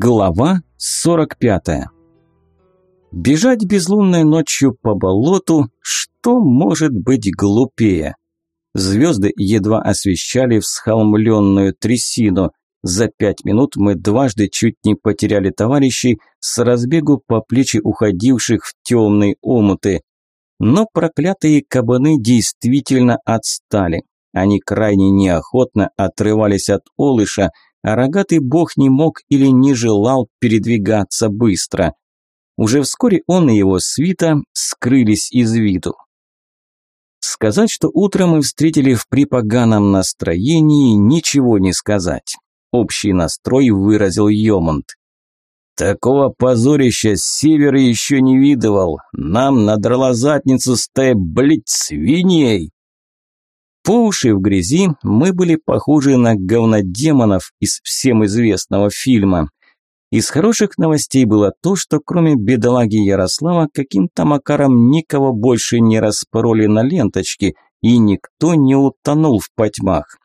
Глава 45. Бежать безлунной ночью по болоту, что может быть глупее? Звезды едва освещали всхолмленную трясину. За пять минут мы дважды чуть не потеряли товарищей с разбегу по плечи уходивших в темные омуты. Но проклятые кабаны действительно отстали. Они крайне неохотно отрывались от олыша, а рогатый бог не мог или не желал передвигаться быстро. Уже вскоре он и его свита скрылись из виду. Сказать, что утром мы встретили в припоганом настроении, ничего не сказать. Общий настрой выразил Йомунд. Такого позорища с севера еще не видывал. Нам надрала задницу стая, блять, свиней. По уши в грязи мы были похожи на говнодемонов из всем известного фильма. Из хороших новостей было то, что кроме бедолаги Ярослава каким-то макаром никого больше не распороли на ленточке и никто не утонул в потьмах.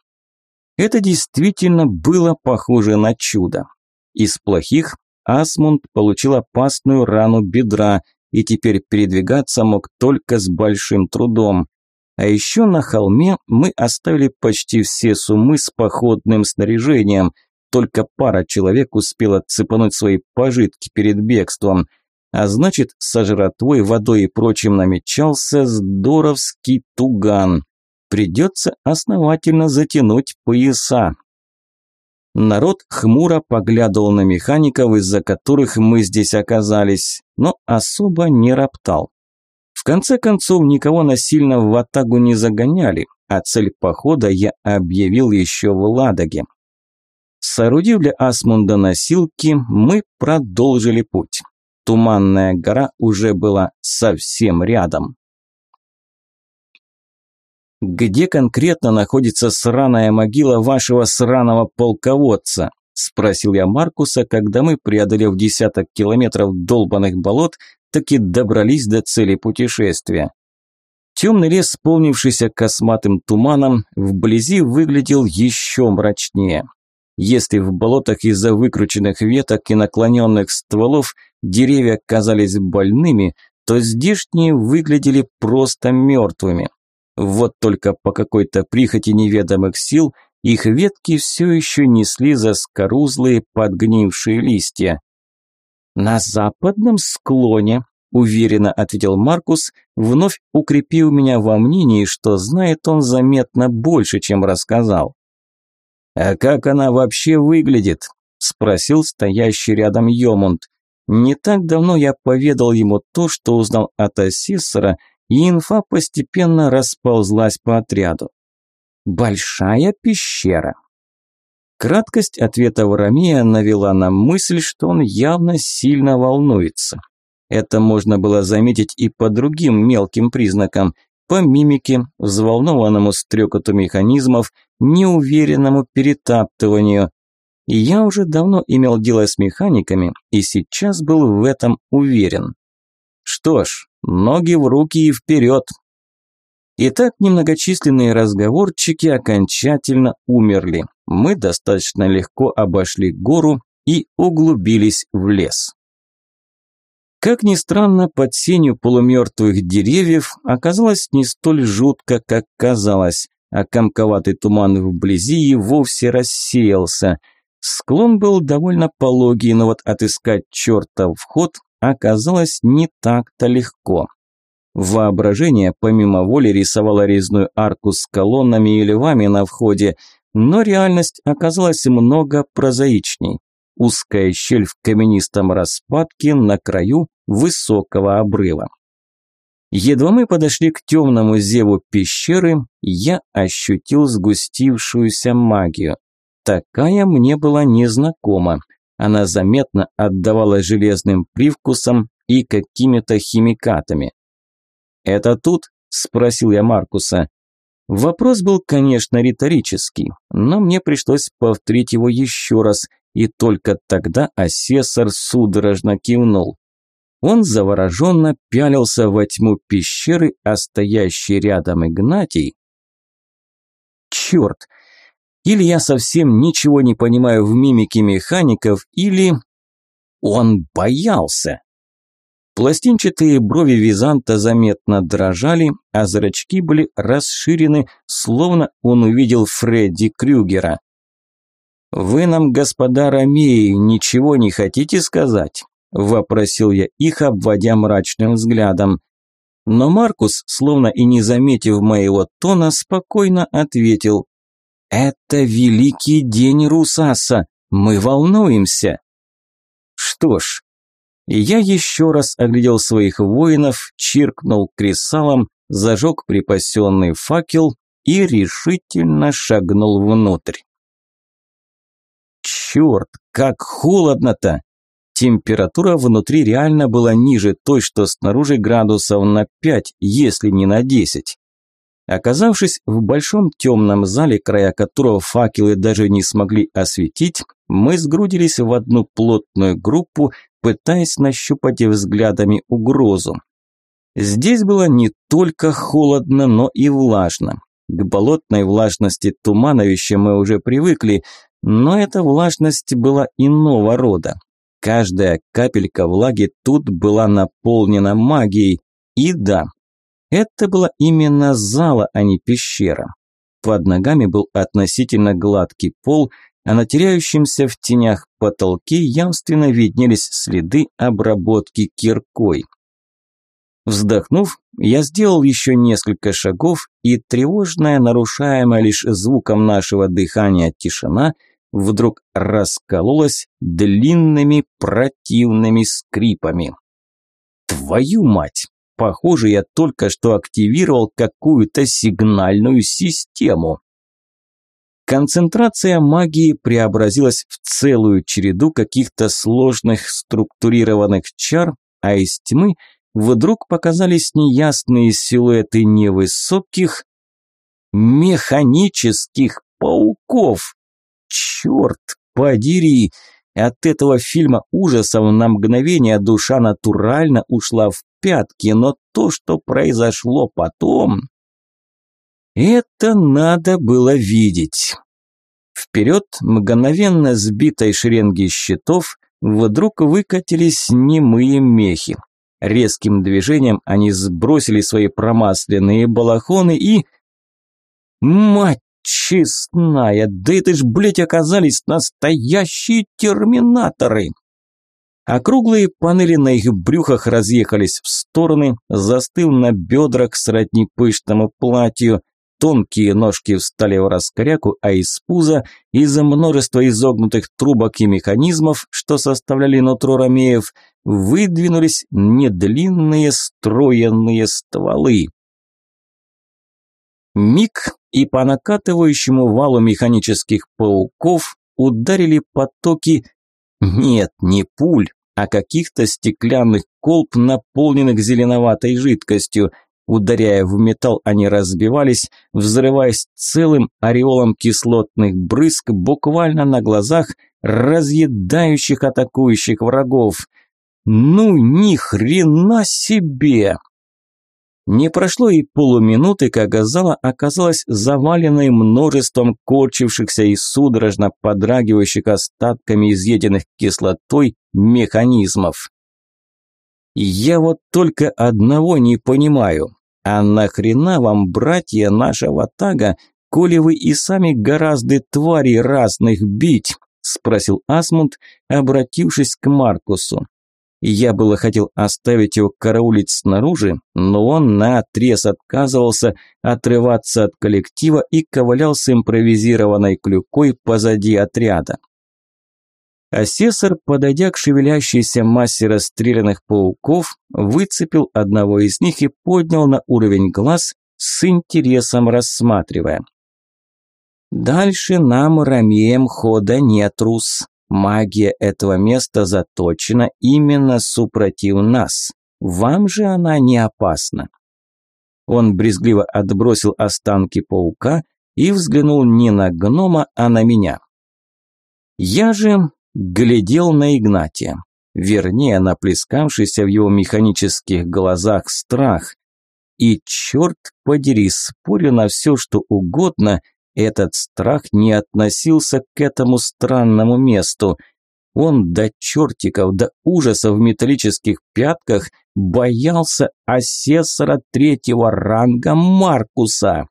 Это действительно было похоже на чудо. Из плохих Асмунд получил опасную рану бедра и теперь передвигаться мог только с большим трудом. А еще на холме мы оставили почти все суммы с походным снаряжением. Только пара человек успела цепануть свои пожитки перед бегством. А значит, со жратвой, водой и прочим намечался здоровский туган. Придется основательно затянуть пояса. Народ хмуро поглядывал на механиков, из-за которых мы здесь оказались, но особо не роптал. В конце концов, никого насильно в Атагу не загоняли, а цель похода я объявил еще в Ладоге. Соорудив для Асмунда носилки, мы продолжили путь. Туманная гора уже была совсем рядом. «Где конкретно находится сраная могила вашего сраного полководца?» – спросил я Маркуса, когда мы, преодолев десяток километров долбанных болот, таки добрались до цели путешествия. Темный лес, сполнившийся косматым туманом, вблизи выглядел еще мрачнее. Если в болотах из-за выкрученных веток и наклоненных стволов деревья казались больными, то здешние выглядели просто мертвыми. Вот только по какой-то прихоти неведомых сил их ветки все еще несли заскорузлые подгнившие листья. «На западном склоне», – уверенно ответил Маркус, вновь укрепив меня во мнении, что знает он заметно больше, чем рассказал. «А как она вообще выглядит?» – спросил стоящий рядом Йомунд. Не так давно я поведал ему то, что узнал от асессора, и инфа постепенно расползлась по отряду. «Большая пещера», Краткость ответа Варамея навела на мысль, что он явно сильно волнуется. Это можно было заметить и по другим мелким признакам, по мимике, взволнованному стрекоту механизмов, неуверенному перетаптыванию. И я уже давно имел дело с механиками и сейчас был в этом уверен. Что ж, ноги в руки и вперед. Итак, немногочисленные разговорчики окончательно умерли мы достаточно легко обошли гору и углубились в лес. Как ни странно, под сенью полумертвых деревьев оказалось не столь жутко, как казалось, а комковатый туман вблизи и вовсе рассеялся. Склон был довольно пологий, но вот отыскать чертов вход оказалось не так-то легко. Воображение помимо воли рисовало резную арку с колоннами и львами на входе, но реальность оказалась много прозаичней. Узкая щель в каменистом распадке на краю высокого обрыва. Едва мы подошли к темному зеву пещеры, я ощутил сгустившуюся магию. Такая мне была незнакома. Она заметно отдавала железным привкусом и какими-то химикатами. «Это тут?» – спросил я Маркуса. Вопрос был, конечно, риторический, но мне пришлось повторить его еще раз, и только тогда асессор судорожно кивнул. Он завороженно пялился во тьму пещеры, а стоящий рядом Игнатий... Черт! Или я совсем ничего не понимаю в мимике механиков, или Он боялся. Пластинчатые брови Византа заметно дрожали, а зрачки были расширены, словно он увидел Фредди Крюгера. «Вы нам, господа Ромеи, ничего не хотите сказать?» – вопросил я их, обводя мрачным взглядом. Но Маркус, словно и не заметив моего тона, спокойно ответил. «Это великий день Русаса, мы волнуемся». Что ж, я еще раз оглядел своих воинов, чиркнул кресалом, зажег припасенный факел и решительно шагнул внутрь. Черт, как холодно-то! Температура внутри реально была ниже той, что снаружи градусов на 5, если не на 10. Оказавшись в большом темном зале, края которого факелы даже не смогли осветить, мы сгрудились в одну плотную группу, пытаясь нащупать взглядами угрозу. Здесь было не только холодно, но и влажно. К болотной влажности тумановища мы уже привыкли, но эта влажность была иного рода. Каждая капелька влаги тут была наполнена магией. И да, это была именно зала, а не пещера. Под ногами был относительно гладкий пол, а на теряющемся в тенях потолке явственно виднелись следы обработки киркой. Вздохнув, я сделал еще несколько шагов, и тревожная, нарушаемая лишь звуком нашего дыхания тишина, вдруг раскололась длинными противными скрипами. Твою мать! Похоже, я только что активировал какую-то сигнальную систему. Концентрация магии преобразилась в целую череду каких-то сложных структурированных чар, а из тьмы вдруг показались неясные силуэты невысоких механических пауков. Черт подери! От этого фильма ужасов на мгновение душа натурально ушла в пятки, но то, что произошло потом... Это надо было видеть. Вперед, мгновенно сбитой шеренги щитов, вдруг выкатились немые мехи. Резким движением они сбросили свои промасленные балахоны и... Мать честная, да это ж, блять, оказались настоящие терминаторы! Округлые панели на их брюхах разъехались в стороны, застыл на бедрах сродни пышному платью, тонкие ножки встали в раскоряку, а из пуза, из-за множества изогнутых трубок и механизмов, что составляли нутро ромеев, выдвинулись недлинные стройенные стволы. Миг, и по накатывающему валу механических пауков ударили потоки нет, не пуль, а каких-то стеклянных колб, наполненных зеленоватой жидкостью. Ударяя в металл, они разбивались, взрываясь целым ореолом кислотных брызг буквально на глазах разъедающих атакующих врагов. Ну ни хрена себе! Не прошло и полуминуты, как зала оказалась заваленной множеством корчившихся и судорожно подрагивающих остатками изъеденных кислотой механизмов. Я вот только одного не понимаю. А нахрена вам, братья нашего тага, коли вы и сами гораздо тварей разных бить? Спросил Асмунд, обратившись к Маркусу. Я было хотел оставить его караулить снаружи, но он наотрез отказывался отрываться от коллектива и ковылял с импровизированной клюкой позади отряда. Асессор, подойдя к шевелящейся массе расстрелянных пауков, выцепил одного из них и поднял на уровень глаз, с интересом рассматривая. «Дальше нам, ромеем, хода нет, Рус. Магия этого места заточена именно супротив нас. Вам же она не опасна. Он брезгливо отбросил останки паука и взглянул не на гнома, а на меня. Я же глядел на Игнатия, вернее, на плескавшийся в его механических глазах страх. И черт подери, спорю на все, что угодно – этот страх не относился к этому странному месту. Он до чертиков, до ужаса в металлических пятках боялся асессора третьего ранга Маркуса.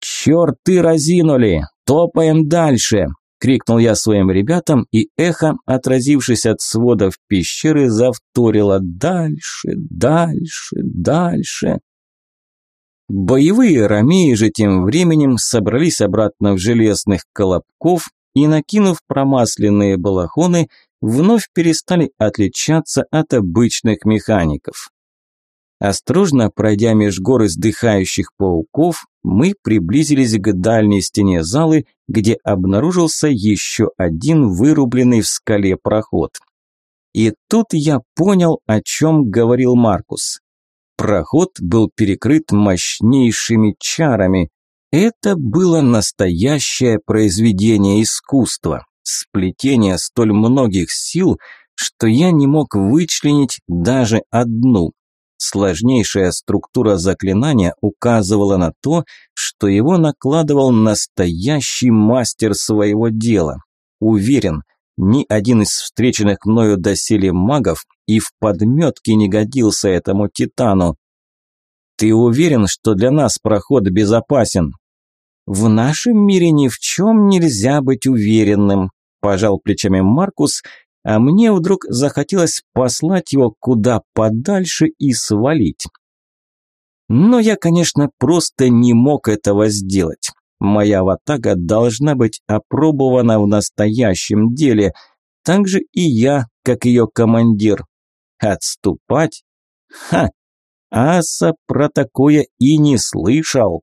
«Черты разинули! Топаем дальше!» – крикнул я своим ребятам, и эхо, отразившись от сводов пещеры, завторило «Дальше, дальше, дальше!» Боевые ромеи же тем временем собрались обратно в железных колобков и, накинув промасленные балахоны, вновь перестали отличаться от обычных механиков. Осторожно пройдя меж гор издыхающих пауков, мы приблизились к дальней стене залы, где обнаружился еще один вырубленный в скале проход. И тут я понял, о чем говорил Маркус. Проход был перекрыт мощнейшими чарами, это было настоящее произведение искусства, сплетение столь многих сил, что я не мог вычленить даже одну. Сложнейшая структура заклинания указывала на то, что его накладывал настоящий мастер своего дела. Уверен, ни один из встреченных мною доселе магов и в подметке не годился этому титану. «Ты уверен, что для нас проход безопасен?» В нашем мире ни в чем нельзя быть уверенным, пожал плечами Маркус, а мне вдруг захотелось послать его куда подальше и свалить. Но я, конечно, просто не мог этого сделать. Моя ватага должна быть опробована в настоящем деле, так же и я, как ее командир. Отступать? Ха! Аса про такое и не слышал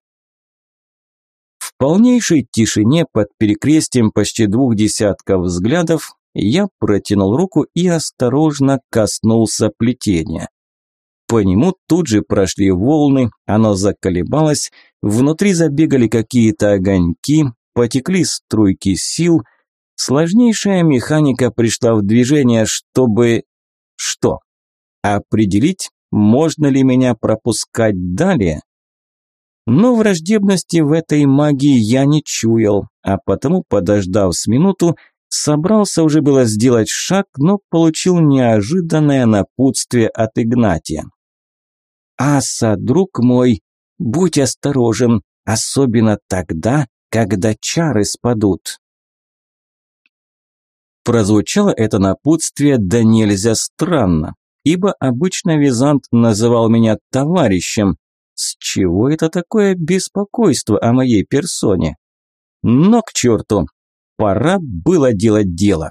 полнейшей тишине под перекрестием почти двух десятков взглядов я протянул руку и осторожно коснулся плетения. По нему тут же прошли волны, оно заколебалось, внутри забегали какие-то огоньки, потекли струйки сил. Сложнейшая механика пришла в движение, чтобы... Что? Определить, можно ли меня пропускать далее? Но враждебности в этой магии я не чуял, а потому, подождав с минуту, собрался уже было сделать шаг, но получил неожиданное напутствие от Игнатия. «Аса, друг мой, будь осторожен, особенно тогда, когда чары спадут». Прозвучало это напутствие да нельзя странно, ибо обычно Визант называл меня товарищем, с чего это такое беспокойство о моей персоне? Но к черту, пора было делать дело.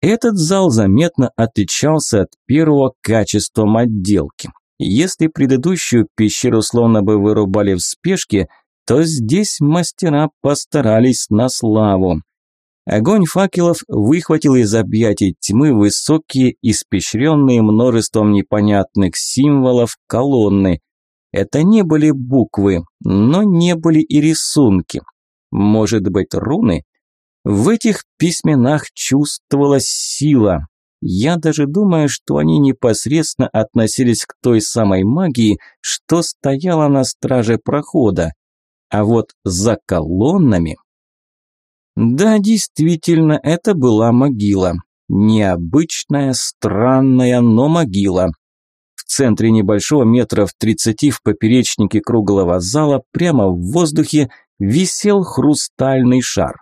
Этот зал заметно отличался от первого качеством отделки. Если предыдущую пещеру словно бы вырубали в спешке, то здесь мастера постарались на славу. Огонь факелов выхватил из объятий тьмы высокие, испещренные множеством непонятных символов колонны. Это не были буквы, но не были и рисунки. Может быть, руны? В этих письменах чувствовалась сила. Я даже думаю, что они непосредственно относились к той самой магии, что стояла на страже прохода. А вот за колоннами да, действительно, это была могила. Необычная, странная, но могила. В центре небольшого метров тридцати в поперечнике круглого зала прямо в воздухе висел хрустальный шар.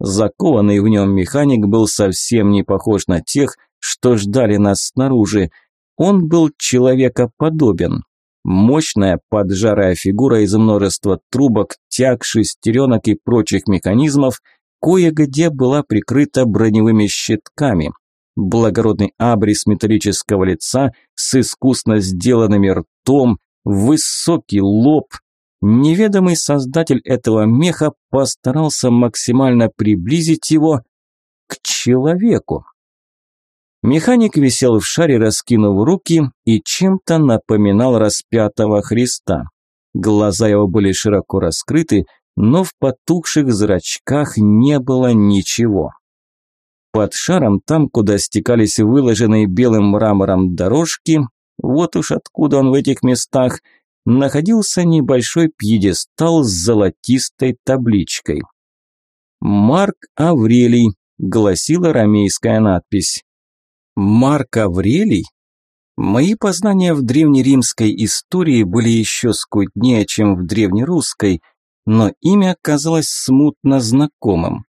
Закованный в нем механик был совсем не похож на тех, что ждали нас снаружи. Он был человекоподобен. Мощная поджарая фигура из множества трубок, тяг, шестеренок и прочих механизмов – кое-где была прикрыта броневыми щитками. Благородный абрис металлического лица с искусно сделанными ртом, высокий лоб. Неведомый создатель этого меха постарался максимально приблизить его к человеку. Механик висел в шаре, раскинув руки, и чем-то напоминал распятого Христа. Глаза его были широко раскрыты, но в потухших зрачках не было ничего. Под шаром, там, куда стекались выложенные белым мрамором дорожки, вот уж откуда он в этих местах, находился небольшой пьедестал с золотистой табличкой. «Марк Аврелий», – гласила ромейская надпись. «Марк Аврелий?» Мои познания в древнеримской истории были еще скуднее, чем в древнерусской, но имя казалось смутно знакомым.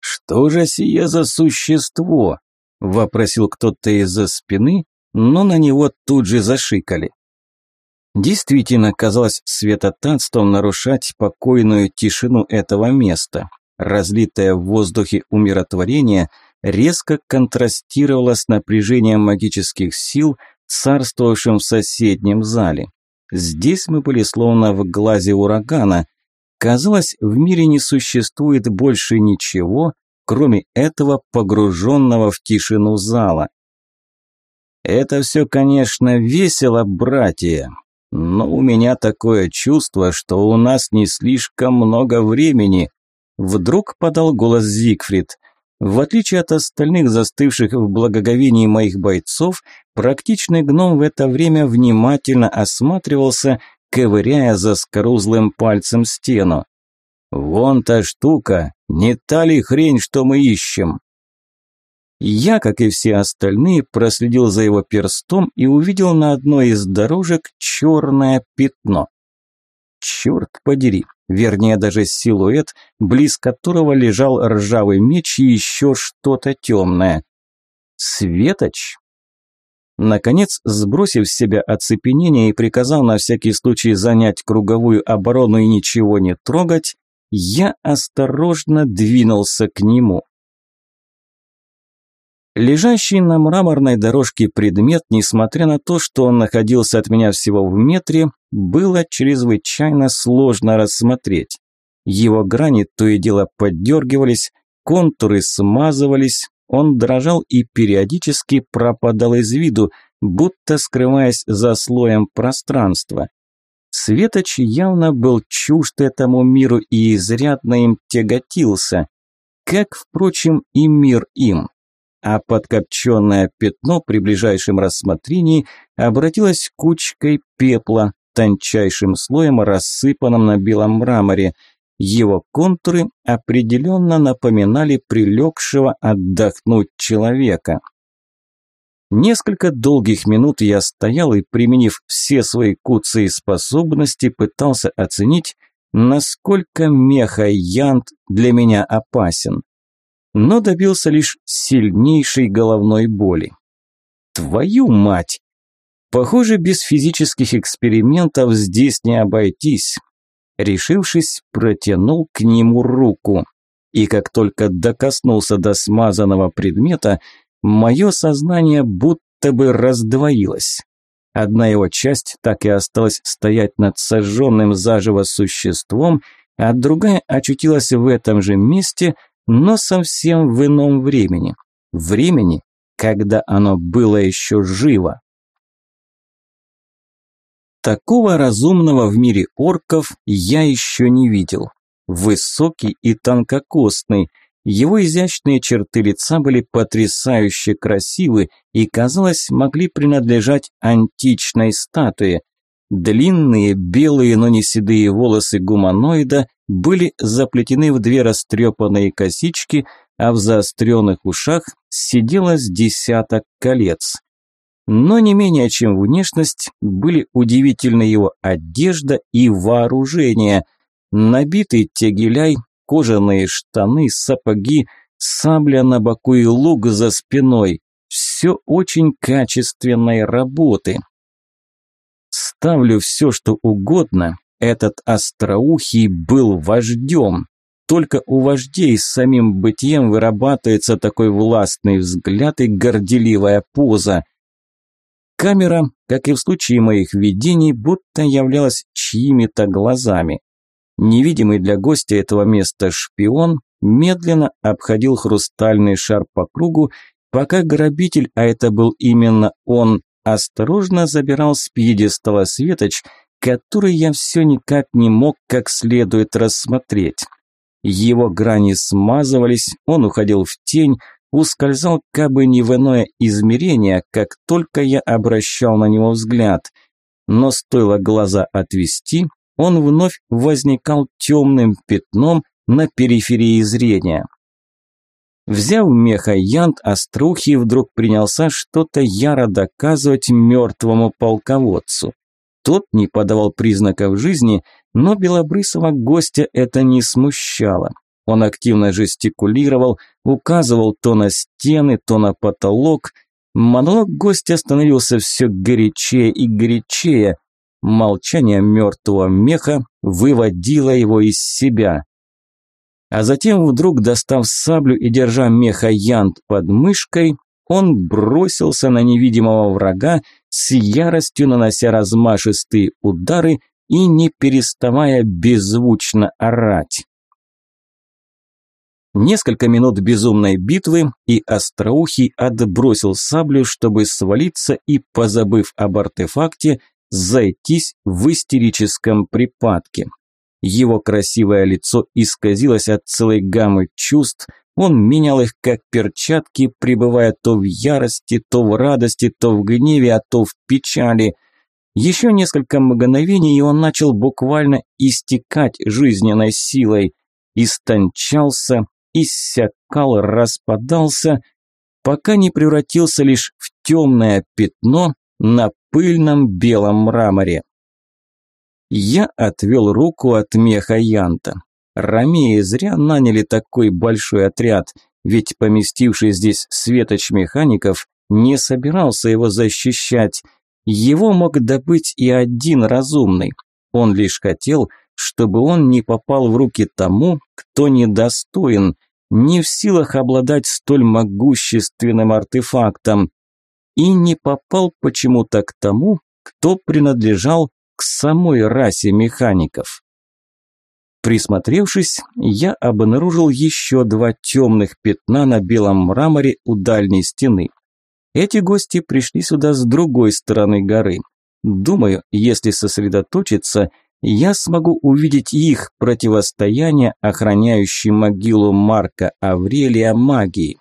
«Что же сие за существо?» – вопросил кто-то из-за спины, но на него тут же зашикали. Действительно, казалось светотатством нарушать покойную тишину этого места. Разлитое в воздухе умиротворение резко контрастировало с напряжением магических сил, царствовавшим в соседнем зале. Здесь мы были словно в глазе урагана. Казалось, в мире не существует больше ничего, кроме этого погруженного в тишину зала. Это все, конечно, весело, братья, но у меня такое чувство, что у нас не слишком много времени. Вдруг подал голос Зигфрид. В отличие от остальных застывших в благоговении моих бойцов, практичный гном в это время внимательно осматривался, ковыряя за скорузлым пальцем стену. «Вон та штука, не та ли хрень, что мы ищем?» Я, как и все остальные, проследил за его перстом и увидел на одной из дорожек черное пятно. Черт подери, вернее даже силуэт, близ которого лежал ржавый меч и еще что-то темное. Светоч? Наконец, сбросив с себя оцепенение и приказал на всякий случай занять круговую оборону и ничего не трогать, я осторожно двинулся к нему. Лежащий на мраморной дорожке предмет, несмотря на то, что он находился от меня всего в метре, было чрезвычайно сложно рассмотреть. Его грани то и дело поддергивались, контуры смазывались, он дрожал и периодически пропадал из виду, будто скрываясь за слоем пространства. Светоч явно был чужд этому миру и изрядно им тяготился, как, впрочем, и мир им а подкопченное пятно при ближайшем рассмотрении обратилось кучкой пепла, тончайшим слоем рассыпанным на белом мраморе. Его контуры определенно напоминали прилегшего отдохнуть человека. Несколько долгих минут я стоял и, применив все свои куцы и способности, пытался оценить, насколько меха Янт для меня опасен но добился лишь сильнейшей головной боли. Твою мать! Похоже, без физических экспериментов здесь не обойтись. Решившись, протянул к нему руку. И как только докоснулся до смазанного предмета, мое сознание будто бы раздвоилось. Одна его часть так и осталась стоять над сожженным заживо существом, а другая очутилась в этом же месте – но совсем в ином времени. Времени, когда оно было еще живо. Такого разумного в мире орков я еще не видел. Высокий и тонкокостный, его изящные черты лица были потрясающе красивы и, казалось, могли принадлежать античной статуе. Длинные, белые, но не седые волосы гуманоида были заплетены в две растрепанные косички, а в заостренных ушах сидело с десяток колец. Но не менее чем внешность были удивительны его одежда и вооружение. Набитый тегеляй, кожаные штаны, сапоги, сабля на боку и лук за спиной. Все очень качественной работы. Ставлю все, что угодно, этот остроухий был вождем. Только у вождей с самим бытием вырабатывается такой властный взгляд и горделивая поза. Камера, как и в случае моих видений, будто являлась чьими-то глазами. Невидимый для гостя этого места шпион медленно обходил хрустальный шар по кругу, пока грабитель, а это был именно он, осторожно забирал с пьедестала светоч, который я все никак не мог как следует рассмотреть. Его грани смазывались, он уходил в тень, ускользал кабы не в иное измерение, как только я обращал на него взгляд. Но стоило глаза отвести, он вновь возникал темным пятном, на периферии зрения. Взяв меха Янт, Острухий вдруг принялся что-то яро доказывать мертвому полководцу. Тот не подавал признаков жизни, но белобрысого гостя это не смущало. Он активно жестикулировал, указывал то на стены, то на потолок. Монолог гостя становился все горячее и горячее. Молчание мертвого меха выводило его из себя. А затем вдруг, достав саблю и держа меха Янт под мышкой, он бросился на невидимого врага, с яростью нанося размашистые удары и не переставая беззвучно орать. Несколько минут безумной битвы, и Остроухий отбросил саблю, чтобы свалиться и, позабыв об артефакте, зайтись в истерическом припадке. Его красивое лицо исказилось от целой гаммы чувств, он менял их как перчатки, пребывая то в ярости, то в радости, то в гневе, а то в печали. Еще несколько мгновений, и он начал буквально истекать жизненной силой. Истончался, иссякал, распадался, пока не превратился лишь в темное пятно на пыльном белом мраморе. Я отвел руку от меха Янта. Ромеи зря наняли такой большой отряд, ведь поместивший здесь светоч механиков не собирался его защищать. Его мог добыть и один разумный. Он лишь хотел, чтобы он не попал в руки тому, кто недостоин, не в силах обладать столь могущественным артефактом, и не попал почему-то к тому, кто принадлежал к самой расе механиков. Присмотревшись, я обнаружил еще два темных пятна на белом мраморе у дальней стены. Эти гости пришли сюда с другой стороны горы. Думаю, если сосредоточиться, я смогу увидеть их противостояние, охраняющей могилу Марка Аврелия магии.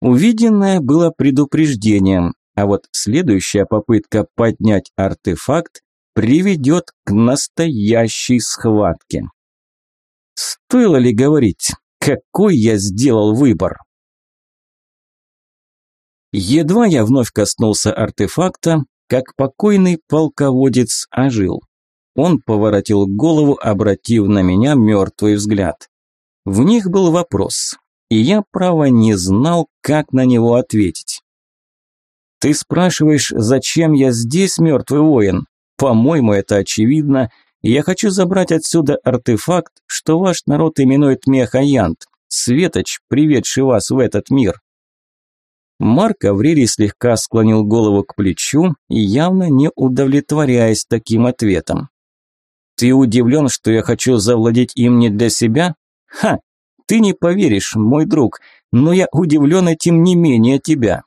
Увиденное было предупреждением, а вот следующая попытка поднять артефакт приведет к настоящей схватке. Стоило ли говорить, какой я сделал выбор? Едва я вновь коснулся артефакта, как покойный полководец ожил. Он поворотил голову, обратив на меня мертвый взгляд. В них был вопрос, и я, право, не знал, как на него ответить. «Ты спрашиваешь, зачем я здесь, мертвый воин?» По-моему, это очевидно. Я хочу забрать отсюда артефакт, что ваш народ именует Мехаянт, светоч, приведший вас в этот мир. Марк Аврелий слегка склонил голову к плечу, явно не удовлетворяясь таким ответом. «Ты удивлен, что я хочу завладеть им не для себя? Ха! Ты не поверишь, мой друг, но я удивлен этим не менее тебя».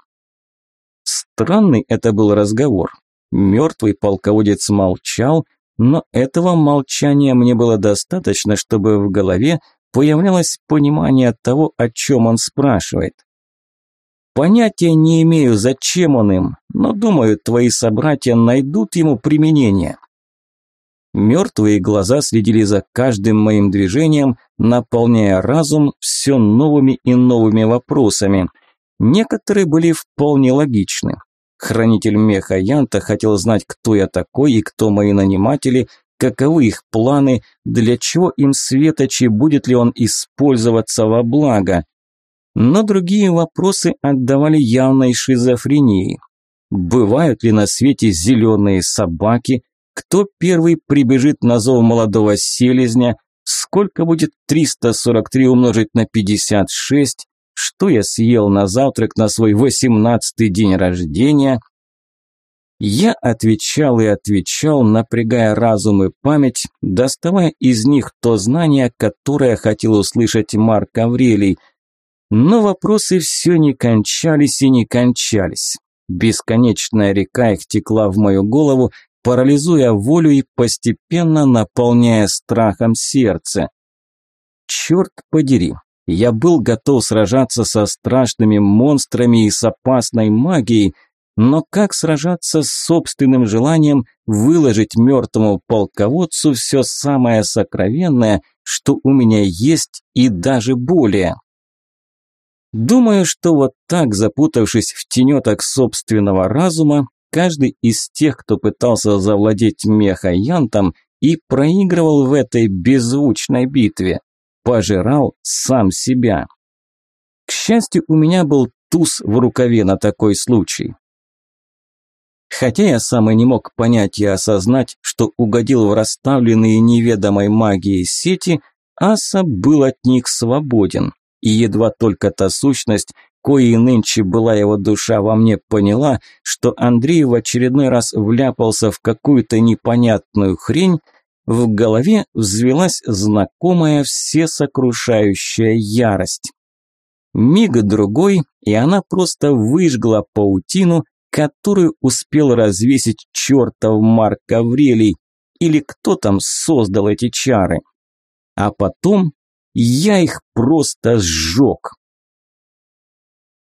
Странный это был разговор. Мертвый полководец молчал, но этого молчания мне было достаточно, чтобы в голове появлялось понимание того, о чем он спрашивает. Понятия не имею, зачем он им, но думаю, твои собратья найдут ему применение. Мертвые глаза следили за каждым моим движением, наполняя разум все новыми и новыми вопросами. Некоторые были вполне логичны. Хранитель меха Янта хотел знать, кто я такой и кто мои наниматели, каковы их планы, для чего им светочи, будет ли он использоваться во благо. Но другие вопросы отдавали явной шизофрении. Бывают ли на свете зеленые собаки? Кто первый прибежит на зов молодого селезня? Сколько будет 343 умножить на 56? Что я съел на завтрак на свой восемнадцатый день рождения. Я отвечал и отвечал, напрягая разум и память, доставая из них то знание, которое хотел услышать Марк Аврелий. Но вопросы все не кончались и не кончались. Бесконечная река их текла в мою голову, парализуя волю и постепенно наполняя страхом сердце. Черт подери, я был готов сражаться со страшными монстрами и с опасной магией, Но как сражаться с собственным желанием выложить мертвому полководцу все самое сокровенное, что у меня есть и даже более? Думаю, что вот так, запутавшись в тенеток собственного разума, каждый из тех, кто пытался завладеть мехаянтом и проигрывал в этой беззвучной битве, пожирал сам себя. К счастью, у меня был туз в рукаве на такой случай. Хотя я сам и не мог понять и осознать, что угодил в расставленные неведомой магией сети, Аса был от них свободен и едва только та сущность, коей нынче была его душа во мне, поняла, что Андрей в очередной раз вляпался в какую-то непонятную хрень, в голове взвелась знакомая всесокрушающая ярость. Миг другой, и она просто выжгла паутину, которую успел развесить чертов Марк Аврелий, или кто там создал эти чары. А потом я их просто сжег.